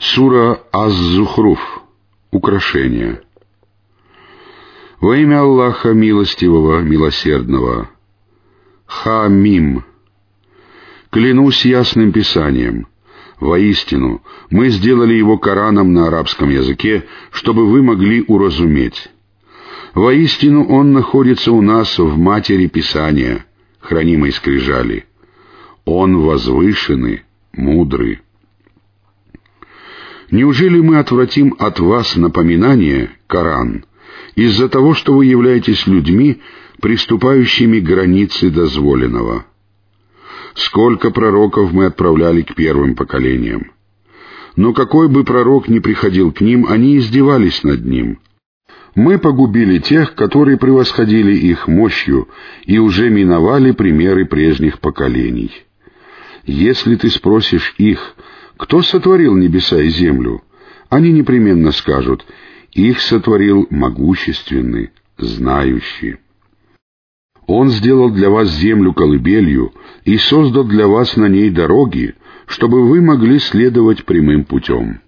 Сура Аз-Зухруф. Украшение. Во имя Аллаха Милостивого, Милосердного. Ха-Мим. Клянусь ясным писанием. Воистину, мы сделали его Кораном на арабском языке, чтобы вы могли уразуметь. Воистину он находится у нас в матери Писания, хранимой скрижали. Он возвышенный, мудрый. Неужели мы отвратим от вас напоминание, Коран, из-за того, что вы являетесь людьми, приступающими к границе дозволенного? Сколько пророков мы отправляли к первым поколениям? Но какой бы пророк ни приходил к ним, они издевались над ним. Мы погубили тех, которые превосходили их мощью, и уже миновали примеры прежних поколений. Если ты спросишь их, кто сотворил небеса и землю? Они непременно скажут, их сотворил могущественный, знающий. Он сделал для вас землю колыбелью и создал для вас на ней дороги, чтобы вы могли следовать прямым путем.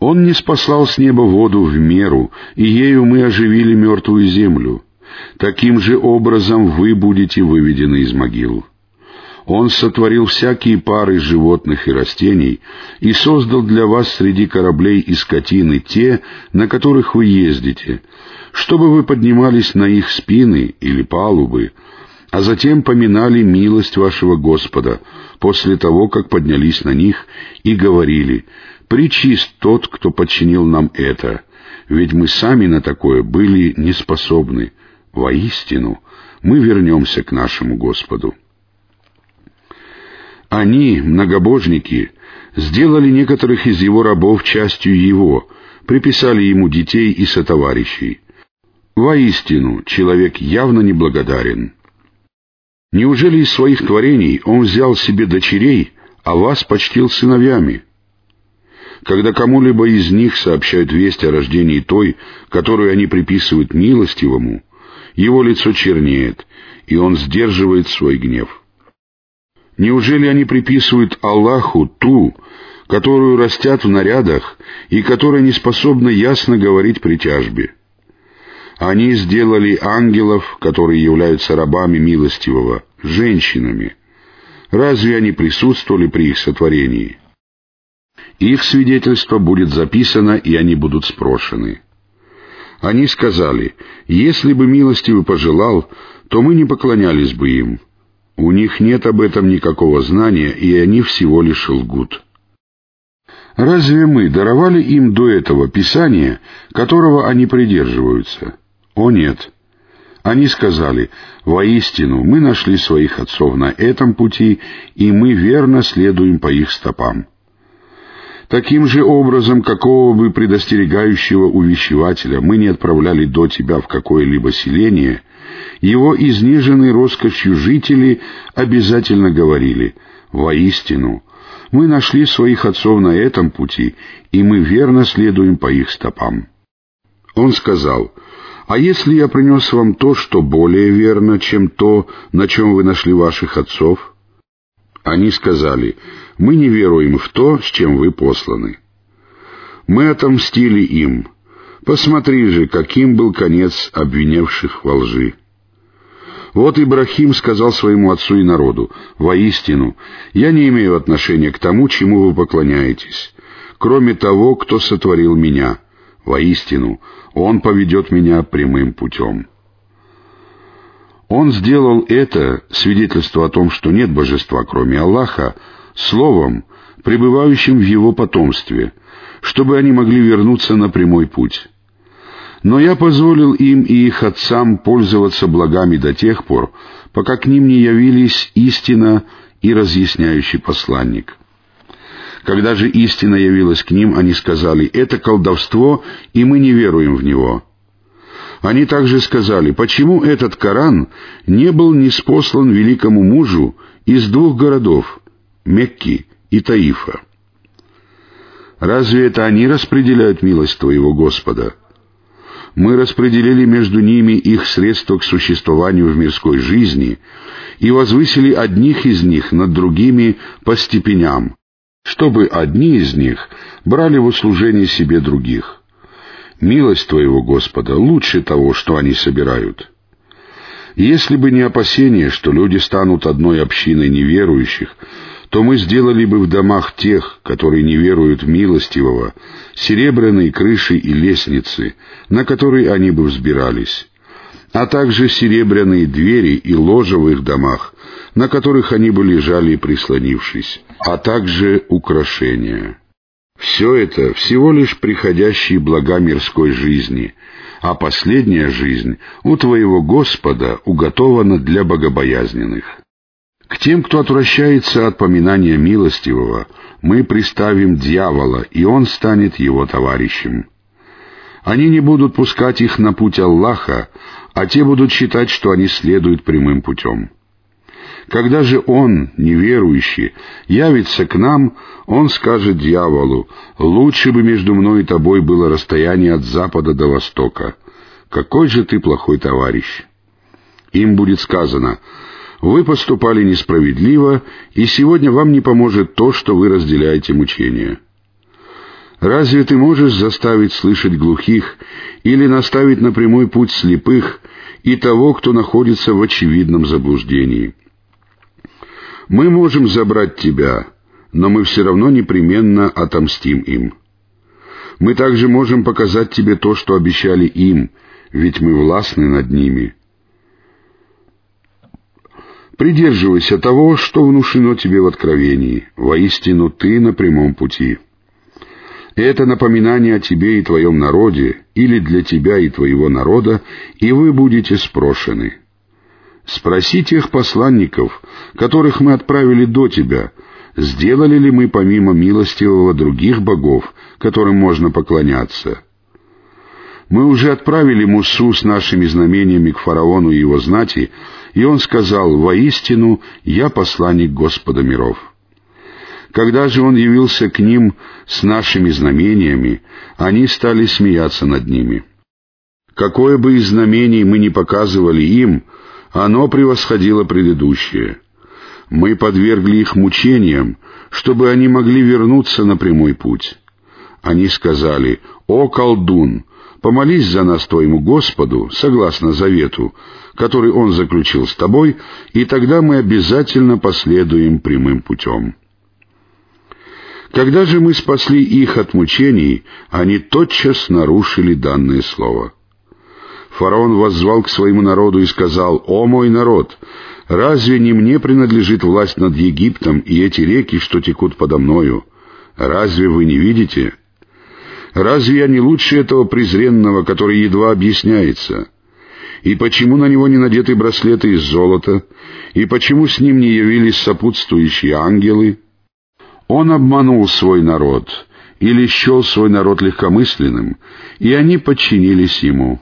Он не спасал с неба воду в меру, и ею мы оживили мертвую землю. Таким же образом вы будете выведены из могил. Он сотворил всякие пары животных и растений и создал для вас среди кораблей и скотины те, на которых вы ездите, чтобы вы поднимались на их спины или палубы, а затем поминали милость вашего Господа после того, как поднялись на них и говорили «Причист тот, кто подчинил нам это, ведь мы сами на такое были неспособны. Воистину, мы вернемся к нашему Господу». Они, многобожники, сделали некоторых из его рабов частью его, приписали ему детей и сотоварищей. Воистину, человек явно неблагодарен. Неужели из своих творений он взял себе дочерей, а вас почтил сыновьями? Когда кому-либо из них сообщают весть о рождении той, которую они приписывают милостивому, его лицо чернеет, и он сдерживает свой гнев. Неужели они приписывают Аллаху ту, которую растят в нарядах и которая не способна ясно говорить при тяжбе? Они сделали ангелов, которые являются рабами милостивого, женщинами. Разве они присутствовали при их сотворении? Их свидетельство будет записано, и они будут спрошены. Они сказали, если бы милостивый пожелал, то мы не поклонялись бы им, у них нет об этом никакого знания, и они всего лишь лгут. Разве мы даровали им до этого Писание, которого они придерживаются? О нет. Они сказали, «Воистину, мы нашли своих отцов на этом пути, и мы верно следуем по их стопам». Таким же образом, какого бы предостерегающего увещевателя мы не отправляли до тебя в какое-либо селение, его изнеженные роскошью жители обязательно говорили «Воистину, мы нашли своих отцов на этом пути, и мы верно следуем по их стопам». Он сказал «А если я принес вам то, что более верно, чем то, на чем вы нашли ваших отцов?» Они сказали «Мы не веруем в то, с чем вы посланы». Мы отомстили им. Посмотри же, каким был конец обвинявших во лжи. Вот Ибрахим сказал своему отцу и народу, «Воистину, я не имею отношения к тому, чему вы поклоняетесь, кроме того, кто сотворил меня. Воистину, Он поведет меня прямым путем». Он сделал это, свидетельство о том, что нет божества, кроме Аллаха, словом, пребывающим в его потомстве, чтобы они могли вернуться на прямой путь. Но я позволил им и их отцам пользоваться благами до тех пор, пока к ним не явились истина и разъясняющий посланник. Когда же истина явилась к ним, они сказали, «Это колдовство, и мы не веруем в него». Они также сказали, почему этот Коран не был неспослан великому мужу из двух городов, Мекки и Таифа? Разве это они распределяют милость Твоего Господа? мы распределили между ними их средства к существованию в мирской жизни и возвысили одних из них над другими по степеням, чтобы одни из них брали в услужение себе других. Милость Твоего, Господа, лучше того, что они собирают. Если бы не опасение, что люди станут одной общиной неверующих, то мы сделали бы в домах тех, которые не веруют в милостивого, серебряные крыши и лестницы, на которые они бы взбирались, а также серебряные двери и ложа в их домах, на которых они бы лежали прислонившись, а также украшения. Все это всего лишь приходящие блага мирской жизни, а последняя жизнь у твоего Господа уготована для богобоязненных. К тем, кто отвращается от поминания милостивого, мы приставим дьявола, и он станет его товарищем. Они не будут пускать их на путь Аллаха, а те будут считать, что они следуют прямым путем. Когда же он, неверующий, явится к нам, он скажет дьяволу, «Лучше бы между мной и тобой было расстояние от запада до востока. Какой же ты плохой товарищ!» Им будет сказано, «Вы поступали несправедливо, и сегодня вам не поможет то, что вы разделяете мучения». Разве ты можешь заставить слышать глухих или наставить на прямой путь слепых и того, кто находится в очевидном заблуждении? Мы можем забрать тебя, но мы все равно непременно отомстим им. Мы также можем показать тебе то, что обещали им, ведь мы властны над ними. Придерживайся того, что внушено тебе в откровении. Воистину ты на прямом пути. Это напоминание о тебе и твоем народе, или для тебя и твоего народа, и вы будете спрошены. Спроси тех посланников, которых мы отправили до тебя, сделали ли мы помимо милостивого других богов, которым можно поклоняться. Мы уже отправили Мусу с нашими знамениями к фараону и его знати, и он сказал, «Воистину, я посланник Господа миров». Когда же он явился к ним с нашими знамениями, они стали смеяться над ними. Какое бы из знамений мы ни показывали им, оно превосходило предыдущее. Мы подвергли их мучениям, чтобы они могли вернуться на прямой путь. Они сказали, «О, колдун, помолись за нас твоему Господу, согласно завету, который Он заключил с тобой, и тогда мы обязательно последуем прямым путем». Когда же мы спасли их от мучений, они тотчас нарушили данное слово — Фараон воззвал к своему народу и сказал, «О мой народ, разве не мне принадлежит власть над Египтом и эти реки, что текут подо мною? Разве вы не видите? Разве я не лучше этого презренного, который едва объясняется? И почему на него не надеты браслеты из золота? И почему с ним не явились сопутствующие ангелы?» Он обманул свой народ или счел свой народ легкомысленным, и они подчинились ему.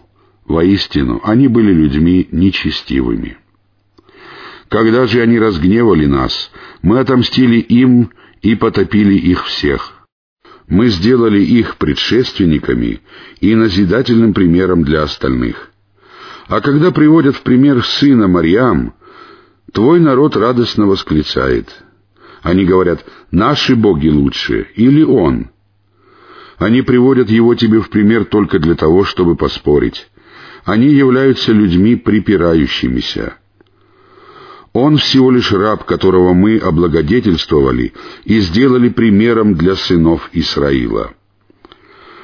Воистину, они были людьми нечестивыми. Когда же они разгневали нас, мы отомстили им и потопили их всех. Мы сделали их предшественниками и назидательным примером для остальных. А когда приводят в пример сына Марьям, твой народ радостно восклицает. Они говорят, наши боги лучше, или он. Они приводят его тебе в пример только для того, чтобы поспорить. Они являются людьми припирающимися. Он всего лишь раб, которого мы облагодетельствовали и сделали примером для сынов Исраила.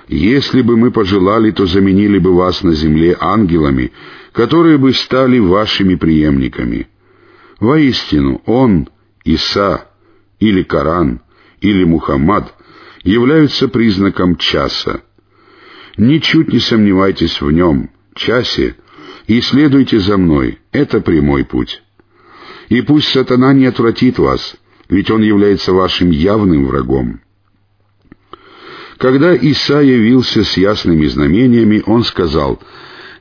Если бы мы пожелали, то заменили бы вас на земле ангелами, которые бы стали вашими преемниками. Воистину, Он, Иса, или Коран, или Мухаммад являются признаком часа. Ничуть не сомневайтесь в нем, часе, и следуйте за мной, это прямой путь. И пусть сатана не отвратит вас, ведь он является вашим явным врагом. Когда Иса явился с ясными знамениями, он сказал,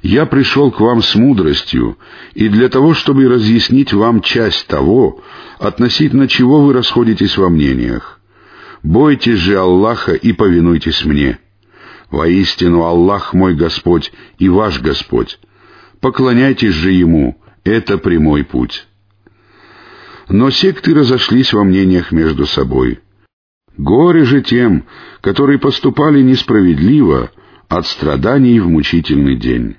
«Я пришел к вам с мудростью, и для того, чтобы разъяснить вам часть того, относительно чего вы расходитесь во мнениях. Бойтесь же Аллаха и повинуйтесь мне». Воистину Аллах мой Господь и ваш Господь. Поклоняйтесь же Ему, это прямой путь. Но секты разошлись во мнениях между собой. Горе же тем, которые поступали несправедливо от страданий в мучительный день.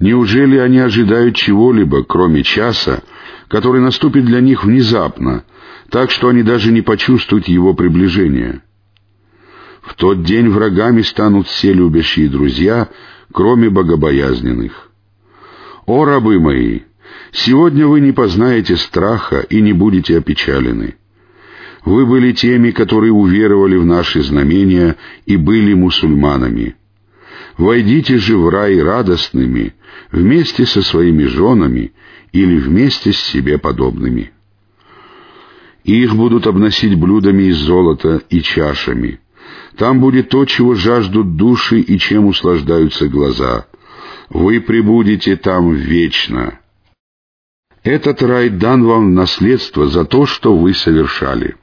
Неужели они ожидают чего-либо, кроме часа, который наступит для них внезапно, так что они даже не почувствуют его приближения? В тот день врагами станут все любящие друзья, кроме богобоязненных. О, рабы мои! Сегодня вы не познаете страха и не будете опечалены. Вы были теми, которые уверовали в наши знамения и были мусульманами. Войдите же в рай радостными, вместе со своими женами или вместе с себе подобными. Их будут обносить блюдами из золота и чашами. Там будет то, чего жаждут души и чем услаждаются глаза. Вы пребудете там вечно. Этот рай дан вам в наследство за то, что вы совершали.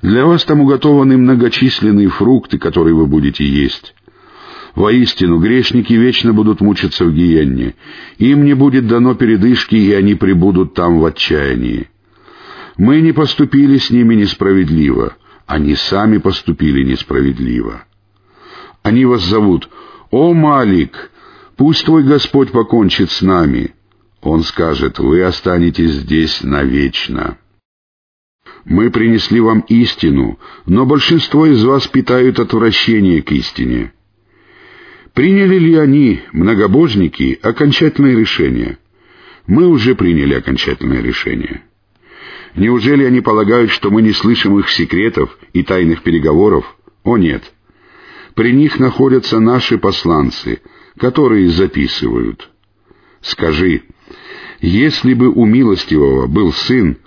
Для вас там уготованы многочисленные фрукты, которые вы будете есть. Воистину, грешники вечно будут мучиться в гиенне. Им не будет дано передышки, и они пребудут там в отчаянии. Мы не поступили с ними несправедливо. Они сами поступили несправедливо. Они вас зовут «О, Малик, пусть твой Господь покончит с нами». Он скажет «Вы останетесь здесь навечно». Мы принесли вам истину, но большинство из вас питают отвращение к истине. Приняли ли они, многобожники, окончательное решение? Мы уже приняли окончательное решение. Неужели они полагают, что мы не слышим их секретов и тайных переговоров? О нет. При них находятся наши посланцы, которые записывают. Скажи, если бы у милостивого был сын,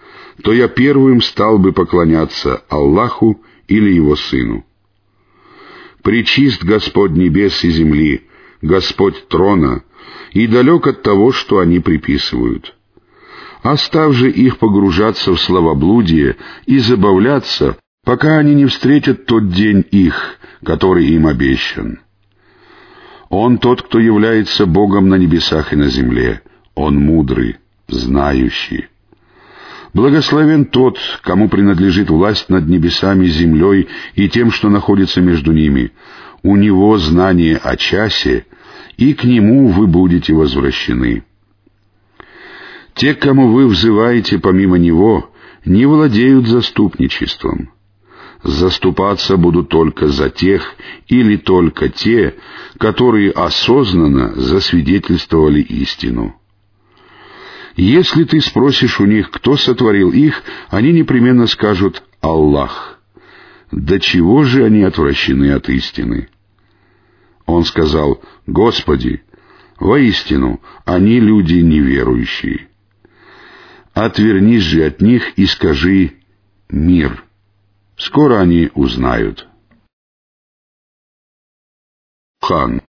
то я первым стал бы поклоняться Аллаху или Его Сыну. Причист Господь небес и земли, Господь трона, и далек от того, что они приписывают. Оставь же их погружаться в словоблудие и забавляться, пока они не встретят тот день их, который им обещан. Он тот, кто является Богом на небесах и на земле. Он мудрый, знающий. Благословен тот, кому принадлежит власть над небесами, землей и тем, что находится между ними. У него знание о часе, и к нему вы будете возвращены. Те, кому вы взываете помимо него, не владеют заступничеством. Заступаться будут только за тех или только те, которые осознанно засвидетельствовали истину. Если ты спросишь у них, кто сотворил их, они непременно скажут «Аллах». До чего же они отвращены от истины? Он сказал, «Господи, воистину, они люди неверующие». Отвернись же от них и скажи «Мир». Скоро они узнают. Хан